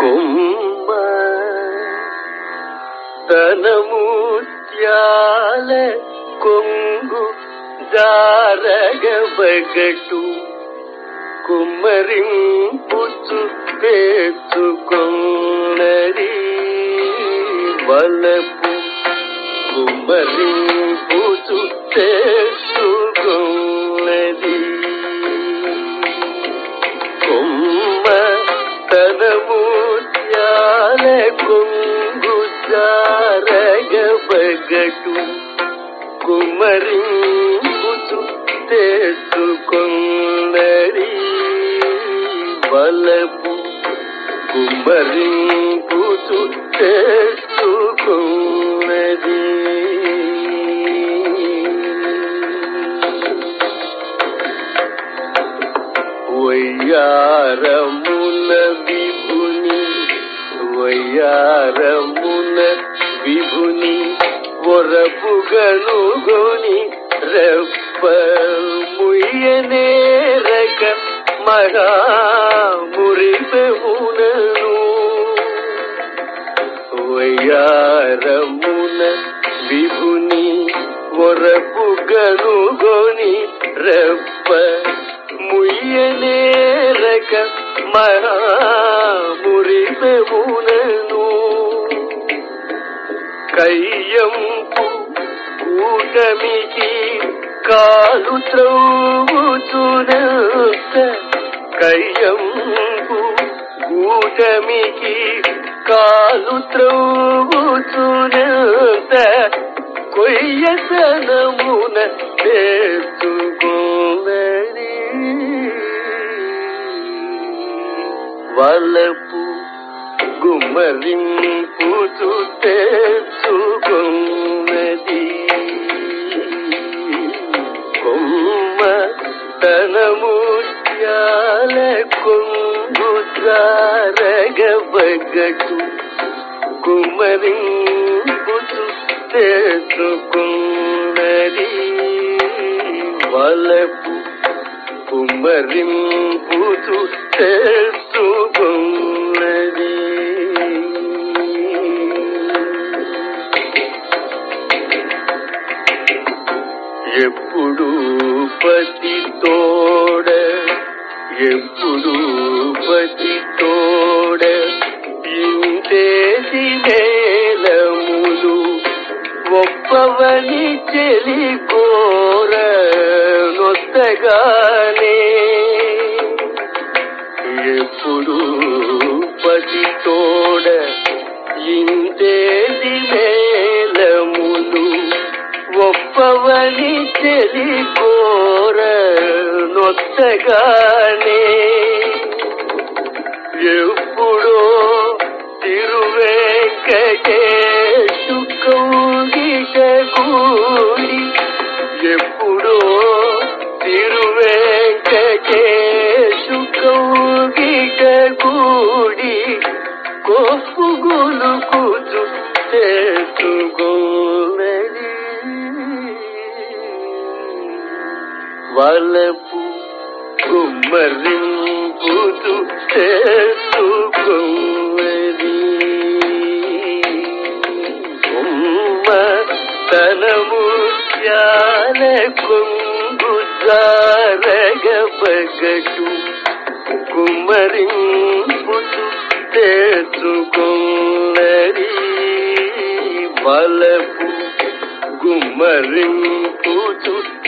కొమ్మ తనముత్యాల కొంగు జారగబగటు. కుమ్మరింపుచు తెచ్చుకొన్నది వలపు. కుమ్మరింపుచు తెచ్చుకొన్నది జారగబగటు కుమరింపుచు తెచ్చుకొన్నది బలపు కుమరింపుచు తెచ్చుకొన్నది వయ్యారమున విభుని వయ్యారమున విభుని ఒరపుగనుగొని రెప్ప ముయ్యనేరక మహామురిపెమునను వయ్యారమున విభుని ఒరపుగనుగొని రెప్ప ముయ్యనేరక మహామురిపెమునను కయ్యంపు కూటమికి కాలు త్రౌచునంత కయ్యంపు కూటమికి కాలు త్రౌచునంత కొయ్యతనమున తెచ్చుకోవరి వలపు గుమ్మరింపుచు తెచ్చుకో కొంగు కుమరింపు కుమ్మరింపుచు తెచ్చుకున్నది వలపు కుమ్మరింపుచు తెచ్చుకున్నది ఎప్పుడు పతి తోడ ఎప్పుడు పతి తోడ ఇంతేసి మేలములు ఒప్పవని చెలి కోర నొత్తగానే. ఎప్పుడు పతి తోడ ఇంతేసి మేలములు ఒప్పవని చెలి కోర నొత్తగానే ఎప్పుడో తిరువేంకటేశు వలపు కుమ్మరింపుచు కుమ్మ తనము తనముత్యాల కొంగు జారగబగటు కుమ్మరింపుచు తెచ్చుకున్నది బలపు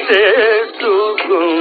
గుమ్మరింపుచు తెచ్చుకున్నది